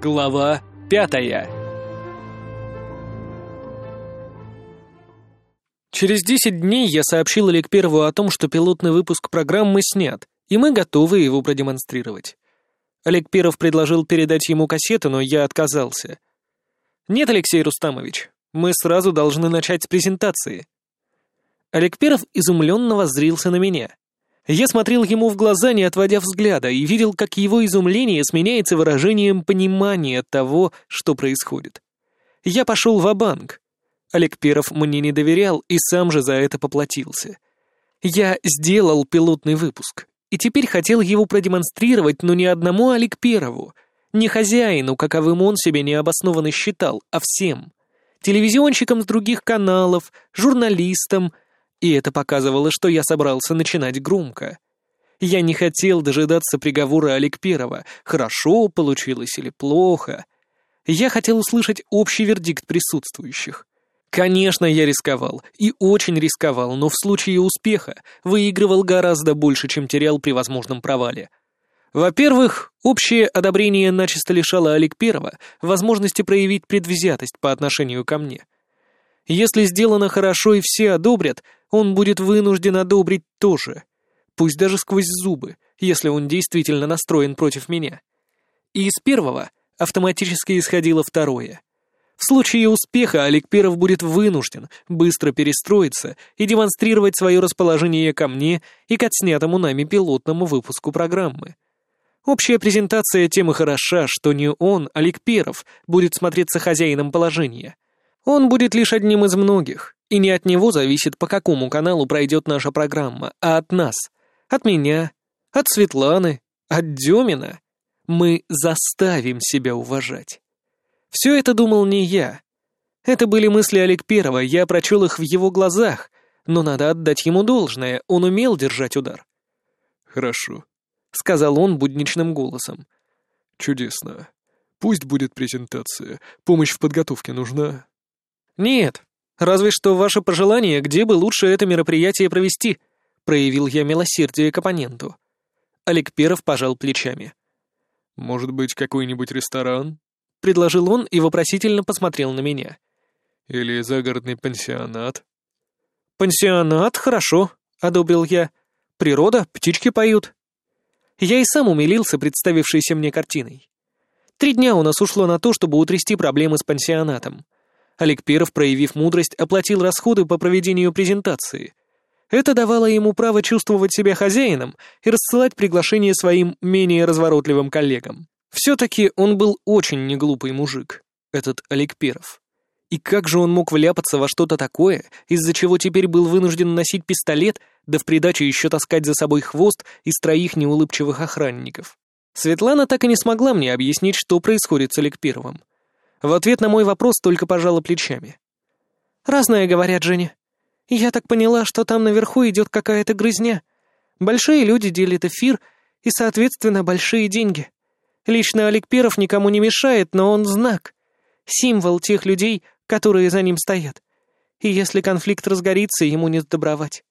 Глава пятая Через десять дней я сообщил Олег Перву о том, что пилотный выпуск программы снят, и мы готовы его продемонстрировать. Олег Перов предложил передать ему кассету, но я отказался. «Нет, Алексей Рустамович, мы сразу должны начать с презентации». Олег Перов изумленно воззрился на меня. Я смотрел ему в глаза, не отводя взгляда, и видел, как его изумление сменяется выражением понимания того, что происходит. Я пошел в банк Олег Перов мне не доверял и сам же за это поплатился. Я сделал пилотный выпуск, и теперь хотел его продемонстрировать, но не одному Олег Перову, не хозяину, каковым он себя необоснованно считал, а всем. Телевизионщикам с других каналов, журналистам — и это показывало, что я собрался начинать громко. Я не хотел дожидаться приговора Олег Первого, хорошо получилось или плохо. Я хотел услышать общий вердикт присутствующих. Конечно, я рисковал, и очень рисковал, но в случае успеха выигрывал гораздо больше, чем терял при возможном провале. Во-первых, общее одобрение начисто лишало Олег Первого возможности проявить предвзятость по отношению ко мне. Если сделано хорошо и все одобрят, он будет вынужден одобрить тоже, пусть даже сквозь зубы, если он действительно настроен против меня. И из первого автоматически исходило второе. В случае успеха Олег Перов будет вынужден быстро перестроиться и демонстрировать свое расположение ко мне и к отснятому нами пилотному выпуску программы. Общая презентация темы хороша, что не он, Олег Перов, будет смотреться хозяином положения. Он будет лишь одним из многих, и не от него зависит, по какому каналу пройдет наша программа, а от нас. От меня, от Светланы, от Демина. Мы заставим себя уважать. Все это думал не я. Это были мысли Олег Первого, я прочел их в его глазах, но надо отдать ему должное, он умел держать удар. «Хорошо», — сказал он будничным голосом. «Чудесно. Пусть будет презентация. Помощь в подготовке нужна?» «Нет, Разве что ваше пожелание, где бы лучше это мероприятие провести?» Проявил я милосердие к оппоненту. Олег Перов пожал плечами. «Может быть, какой-нибудь ресторан?» — предложил он и вопросительно посмотрел на меня. «Или загородный пансионат?» «Пансионат, хорошо», — одобрил я. «Природа, птички поют». Я и сам умилился представившейся мне картиной. Три дня у нас ушло на то, чтобы утрясти проблемы с пансионатом. Олег Перов, проявив мудрость, оплатил расходы по проведению презентации. Это давало ему право чувствовать себя хозяином и рассылать приглашения своим менее разворотливым коллегам. Все-таки он был очень неглупый мужик, этот Олег Перов. И как же он мог вляпаться во что-то такое, из-за чего теперь был вынужден носить пистолет, да в придачу еще таскать за собой хвост из троих неулыбчивых охранников? Светлана так и не смогла мне объяснить, что происходит с Олег Первым. В ответ на мой вопрос только пожала плечами. «Разное, говорят, Женя. Я так поняла, что там наверху идет какая-то грызня. Большие люди делят эфир и, соответственно, большие деньги. Лично Олег Перов никому не мешает, но он знак. Символ тех людей, которые за ним стоят. И если конфликт разгорится, ему не сдобровать.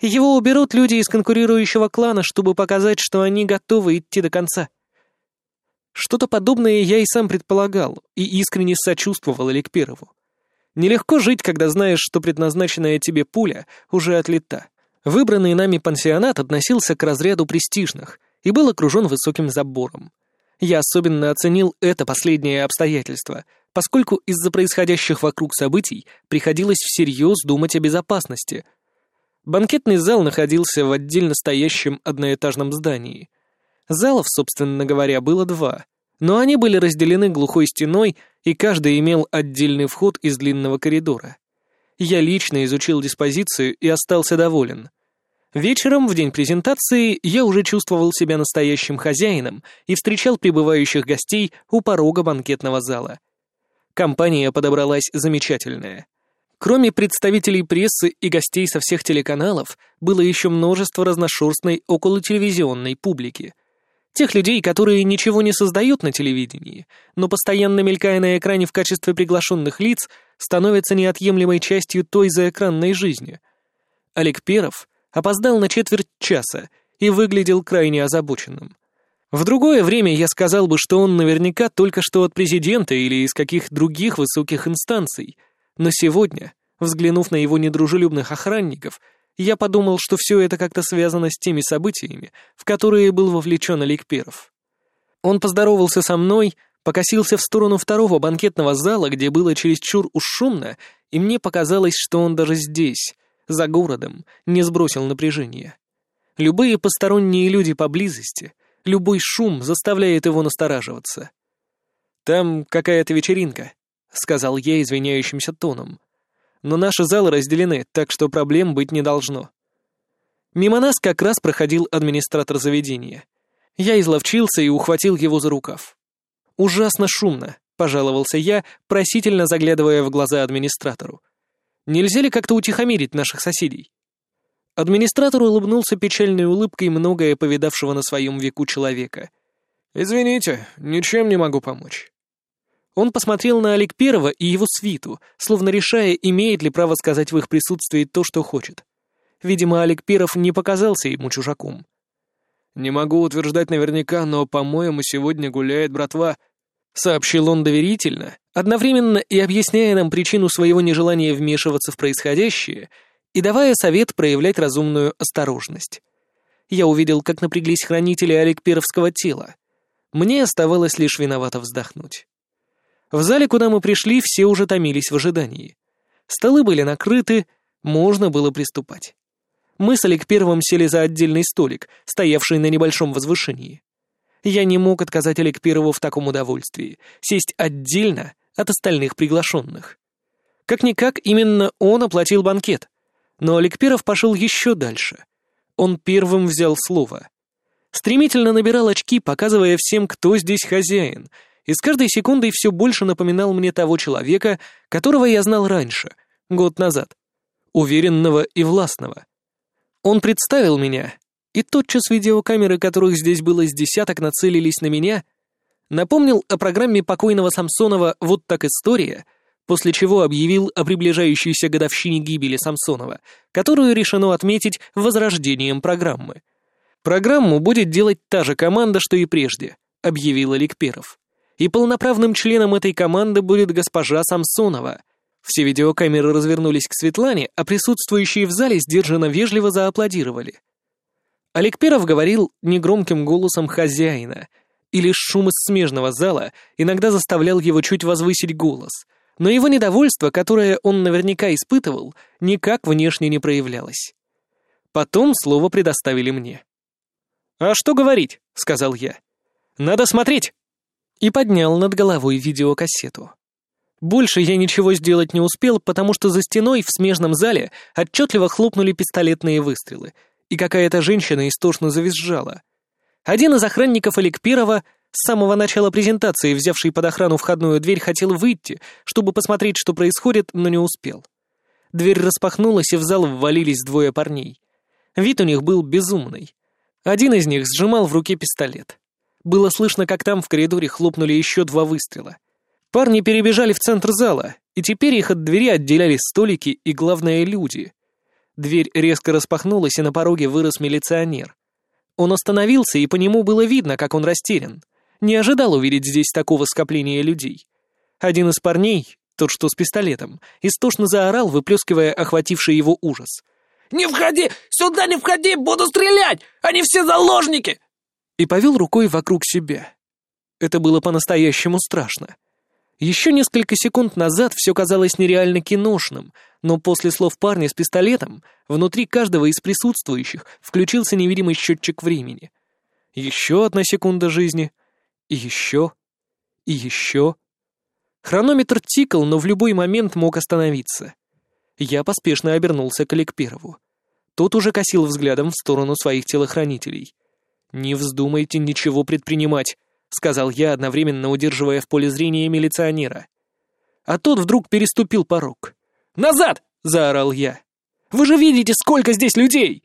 Его уберут люди из конкурирующего клана, чтобы показать, что они готовы идти до конца. Что-то подобное я и сам предполагал, и искренне сочувствовал Олег Перву. Нелегко жить, когда знаешь, что предназначенная тебе пуля уже отлета. Выбранный нами пансионат относился к разряду престижных и был окружен высоким забором. Я особенно оценил это последнее обстоятельство, поскольку из-за происходящих вокруг событий приходилось всерьез думать о безопасности. Банкетный зал находился в отдельно стоящем одноэтажном здании — Залов, собственно говоря, было два, но они были разделены глухой стеной, и каждый имел отдельный вход из длинного коридора. Я лично изучил диспозицию и остался доволен. Вечером, в день презентации, я уже чувствовал себя настоящим хозяином и встречал прибывающих гостей у порога банкетного зала. Компания подобралась замечательная. Кроме представителей прессы и гостей со всех телеканалов, было еще множество разношерстной околотелевизионной публики — Тех людей, которые ничего не создают на телевидении, но постоянно мелькая на экране в качестве приглашенных лиц, становятся неотъемлемой частью той заэкранной жизни. Олег Перов опоздал на четверть часа и выглядел крайне озабоченным. В другое время я сказал бы, что он наверняка только что от президента или из каких других высоких инстанций, но сегодня, взглянув на его недружелюбных охранников, я подумал, что все это как-то связано с теми событиями, в которые был вовлечен Олег Перов. Он поздоровался со мной, покосился в сторону второго банкетного зала, где было чересчур уж шумно, и мне показалось, что он даже здесь, за городом, не сбросил напряжение. Любые посторонние люди поблизости, любой шум заставляет его настораживаться. «Там какая-то вечеринка», — сказал я извиняющимся тоном. «Но наши залы разделены, так что проблем быть не должно». Мимо нас как раз проходил администратор заведения. Я изловчился и ухватил его за рукав. «Ужасно шумно», — пожаловался я, просительно заглядывая в глаза администратору. «Нельзя ли как-то утихомирить наших соседей?» Администратор улыбнулся печальной улыбкой многое повидавшего на своем веку человека. «Извините, ничем не могу помочь». Он посмотрел на Олег Первого и его свиту, словно решая, имеет ли право сказать в их присутствии то, что хочет. Видимо, Олег Перов не показался ему чужаком. «Не могу утверждать наверняка, но, по-моему, сегодня гуляет братва», — сообщил он доверительно, одновременно и объясняя нам причину своего нежелания вмешиваться в происходящее — и давая совет проявлять разумную осторожность. Я увидел, как напряглись хранители Олегперовского тела. Мне оставалось лишь виновато вздохнуть. В зале, куда мы пришли, все уже томились в ожидании. Столы были накрыты, можно было приступать. Мы с Олег Первым сели за отдельный столик, стоявший на небольшом возвышении. Я не мог отказать Олег Первому в таком удовольствии, сесть отдельно от остальных приглашенных. Как-никак, именно он оплатил банкет, но Аликперов пошел еще дальше. Он первым взял слово. Стремительно набирал очки, показывая всем, кто здесь хозяин, и с каждой секундой все больше напоминал мне того человека, которого я знал раньше, год назад. Уверенного и властного. Он представил меня, и тотчас видеокамеры, которых здесь было с десяток, нацелились на меня, напомнил о программе покойного Самсонова «Вот так история», после чего объявил о приближающейся годовщине гибели Самсонова, которую решено отметить возрождением программы. Программу будет делать та же команда, что и прежде, объявил Олег Перов. И полноправным членом этой команды будет госпожа Самсонова. Все видеокамеры развернулись к Светлане, а присутствующие в зале сдержанно вежливо зааплодировали. Олег Перов говорил негромким голосом хозяина, и лишь шум из смежного зала иногда заставлял его чуть возвысить голос — но его недовольство, которое он наверняка испытывал, никак внешне не проявлялось. Потом слово предоставили мне. «А что говорить?» — сказал я. «Надо смотреть!» И поднял над головой видеокассету. Больше я ничего сделать не успел, потому что за стеной в смежном зале отчетливо хлопнули пистолетные выстрелы, и какая-то женщина истошно завизжала. Один из охранников Эликпирова с самого начала презентации, взявший под охрану входную дверь, хотел выйти, чтобы посмотреть, что происходит, но не успел. Дверь распахнулась, и в зал ввалились двое парней. Вид у них был безумный. Один из них сжимал в руке пистолет. Было слышно, как там в коридоре хлопнули еще два выстрела. Парни перебежали в центр зала, и теперь их от двери отделяли столики и, главное, люди. Дверь резко распахнулась, и на пороге вырос милиционер. Он остановился, и по нему было видно, как он растерян. Не ожидал увидеть здесь такого скопления людей. Один из парней, тот, что с пистолетом, истошно заорал, выплескивая охвативший его ужас. «Не входи! Сюда не входи! Буду стрелять! Они все заложники!» И повел рукой вокруг себя. Это было по-настоящему страшно. Еще несколько секунд назад все казалось нереально киношным, но после слов парня с пистолетом внутри каждого из присутствующих включился невидимый счетчик времени. Еще одна секунда жизни, и еще. И еще. Хронометр тикал, но в любой момент мог остановиться. Я поспешно обернулся к Олегперову. Тот уже косил взглядом в сторону своих телохранителей. «Не вздумайте ничего предпринимать», — сказал я, одновременно удерживая в поле зрения милиционера. А тот вдруг переступил порог. «Назад!» — заорал я. «Вы же видите, сколько здесь людей!»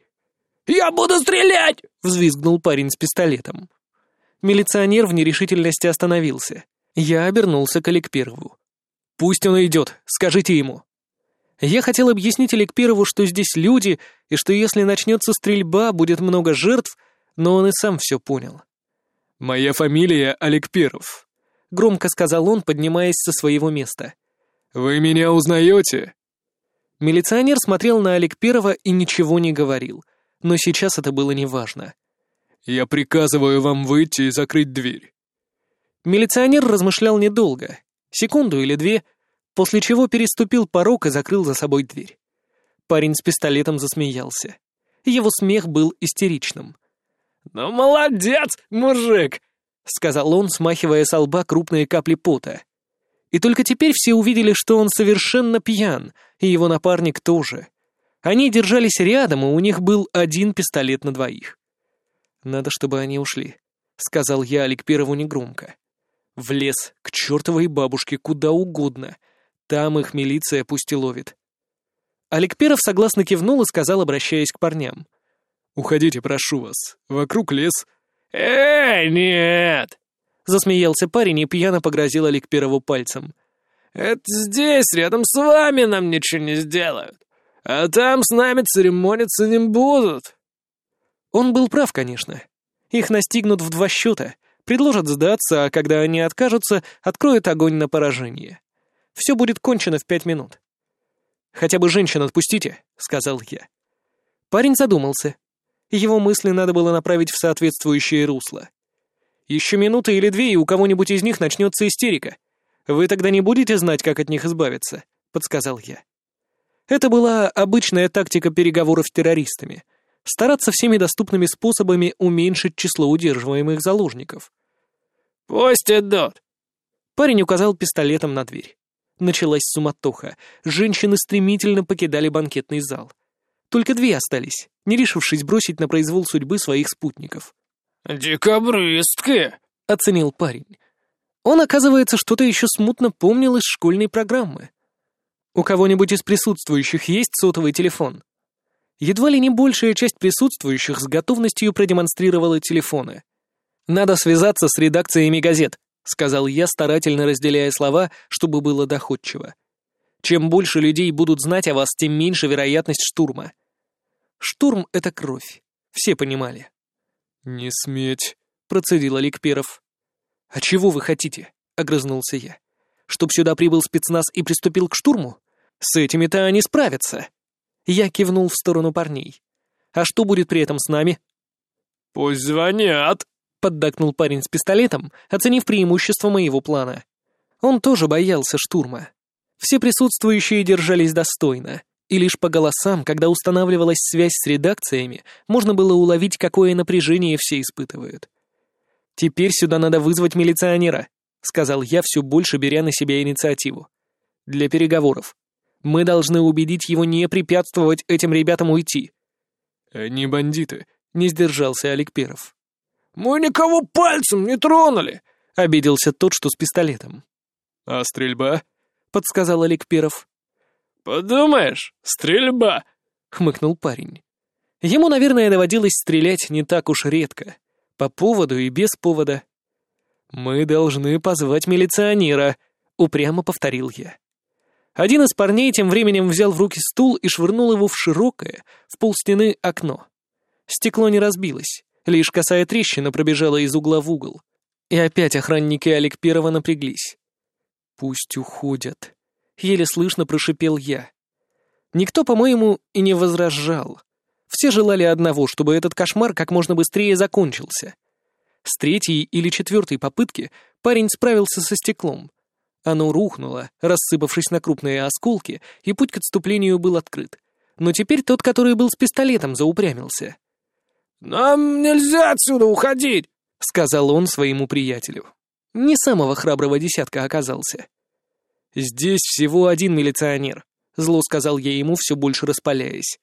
«Я буду стрелять!» — взвизгнул парень с пистолетом. Милиционер в нерешительности остановился. Я обернулся к Олегперову. «Пусть он идет, скажите ему». Я хотел объяснить Олегперову, что здесь люди, и что если начнется стрельба, будет много жертв, но он и сам все понял. «Моя фамилия Аликперов», — громко сказал он, поднимаясь со своего места. «Вы меня узнаете?» Милиционер смотрел на Аликперова и ничего не говорил, но сейчас это было неважно. «Я приказываю вам выйти и закрыть дверь». Милиционер размышлял недолго, секунду или две, после чего переступил порог и закрыл за собой дверь. Парень с пистолетом засмеялся. Его смех был истеричным. «Ну, молодец, мужик!» — сказал он, смахивая с лба крупные капли пота. И только теперь все увидели, что он совершенно пьян, и его напарник тоже. Они держались рядом, и у них был один пистолет на двоих. «Надо, чтобы они ушли», — сказал я Аликперову негромко. «В лес, к чертовой бабушке, куда угодно. Там их милиция пусть и ловит». Аликперов согласно кивнул и сказал, обращаясь к парням. «Уходите, прошу вас. Вокруг лес». «Эй, нет!» Засмеялся парень и пьяно погрозил Аликперову пальцем. «Это здесь, рядом с вами, нам ничего не сделают. А там с нами церемониться не будут». Он был прав, конечно. Их настигнут в два счета, предложат сдаться, а когда они откажутся, откроют огонь на поражение. Все будет кончено в пять минут. «Хотя бы женщин отпустите», — сказал я. Парень задумался. Его мысли надо было направить в соответствующее русло. Еще минута или две, и у кого-нибудь из них начнется истерика. Вы тогда не будете знать, как от них избавиться», — подсказал я. Это была обычная тактика переговоров с террористами — стараться всеми доступными способами уменьшить число удерживаемых заложников. «Пусть идут!» Парень указал пистолетом на дверь. Началась суматоха. Женщины стремительно покидали банкетный зал. Только две остались, не решившись бросить на произвол судьбы своих спутников. «Декабристки!» — оценил парень. Он, оказывается, что-то еще смутно помнил из школьной программы. У кого-нибудь из присутствующих есть сотовый телефон? Едва ли не большая часть присутствующих с готовностью продемонстрировала телефоны. Надо связаться с редакциями газет, — сказал я, старательно разделяя слова, чтобы было доходчиво. «Чем больше людей будут знать о вас, тем меньше вероятность штурма». Штурм — это кровь. Все понимали. «Не сметь», — процедил Олег Перов. «А чего вы хотите?» — огрызнулся я. «Чтоб сюда прибыл спецназ и приступил к штурму? С этими-то они справятся». Я кивнул в сторону парней. «А что будет при этом с нами?» «Пусть звонят», поддакнул парень с пистолетом, оценив преимущество моего плана. Он тоже боялся штурма. Все присутствующие держались достойно, и лишь по голосам, когда устанавливалась связь с редакциями, можно было уловить, какое напряжение все испытывают. «Теперь сюда надо вызвать милиционера», — сказал я, все больше беря на себя инициативу. «Для переговоров. Мы должны убедить его не препятствовать этим ребятам уйти». «Они бандиты», — не сдержался Олег Перов. «Мы никого пальцем не тронули!» — обиделся тот, что с пистолетом. «А стрельба?» — подсказал Олег Перов. «Подумаешь, стрельба!» — хмыкнул парень. Ему, наверное, доводилось стрелять не так уж редко. По поводу и без повода. «Мы должны позвать милиционера», — упрямо повторил я. Один из парней тем временем взял в руки стул и швырнул его в широкое, в полстены окно. Стекло не разбилось. Лишь косая трещина пробежала из угла в угол. И опять охранники Олег Перова напряглись. «Пусть уходят», — еле слышно прошипел я. Никто, по-моему, и не возражал. Все желали одного, чтобы этот кошмар как можно быстрее закончился. С третьей или четвертой попытки парень справился со стеклом. Оно рухнуло, рассыпавшись на крупные осколки, и путь к отступлению был открыт. Но теперь тот, который был с пистолетом, заупрямился. «Нам нельзя отсюда уходить!» — сказал он своему приятелю. Не самого храброго десятка оказался. «Здесь всего один милиционер», — зло сказал я ему, все больше распаляясь.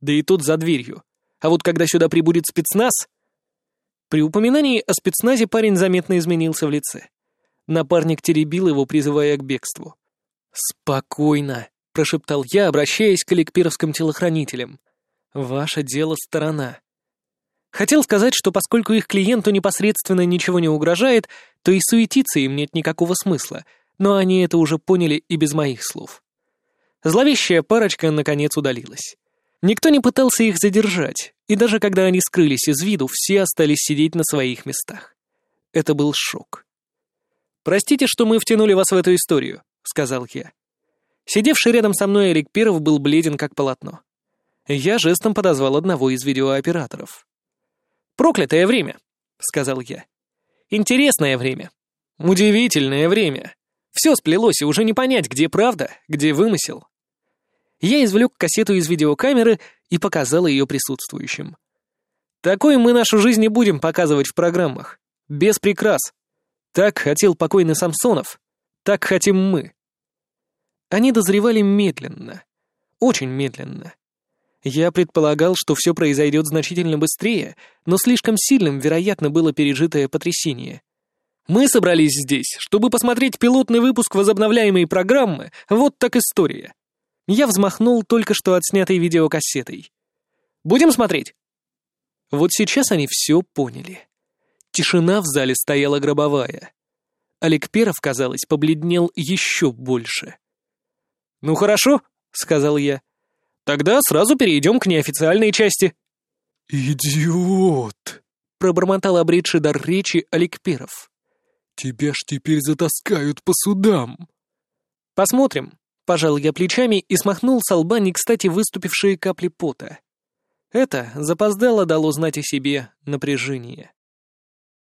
«Да и тот за дверью. А вот когда сюда прибудет спецназ...» При упоминании о спецназе парень заметно изменился в лице. Напарник теребил его, призывая к бегству. «Спокойно», — прошептал я, обращаясь к элекпировским телохранителям. «Ваше дело сторона. Хотел сказать, что поскольку их клиенту непосредственно ничего не угрожает, то и суетиться им нет никакого смысла, но они это уже поняли и без моих слов. Зловещая парочка наконец удалилась. Никто не пытался их задержать, и даже когда они скрылись из виду, все остались сидеть на своих местах. Это был шок. «Простите, что мы втянули вас в эту историю», — сказал я. Сидевший рядом со мной Эрик Перов был бледен, как полотно. Я жестом подозвал одного из видеооператоров. «Проклятое время», — сказал я. «Интересное время. Удивительное время. Все сплелось, и уже не понять, где правда, где вымысел». Я извлек кассету из видеокамеры и показал ее присутствующим. «Такой мы нашу жизнь не будем показывать в программах. Без прикрас. Так хотел покойный Самсонов. Так хотим мы». Они дозревали медленно. Очень медленно. Я предполагал, что все произойдет значительно быстрее, но слишком сильным, вероятно, было пережитое потрясение. Мы собрались здесь, чтобы посмотреть пилотный выпуск возобновляемой программы «Вот так история». Я взмахнул только что отснятой видеокассетой. «Будем смотреть?» Вот сейчас они все поняли. Тишина в зале стояла гробовая. Олег Перов, казалось, побледнел еще больше. «Ну хорошо», — сказал я. «Тогда сразу перейдем к неофициальной части». «Идиот!» — пробормотал обретший дар речи Олег Перов. «Тебя ж теперь затаскают по судам!» «Посмотрим», — пожал я плечами и смахнул с лба не кстати выступившие капли пота. Это запоздало дало знать о себе напряжение.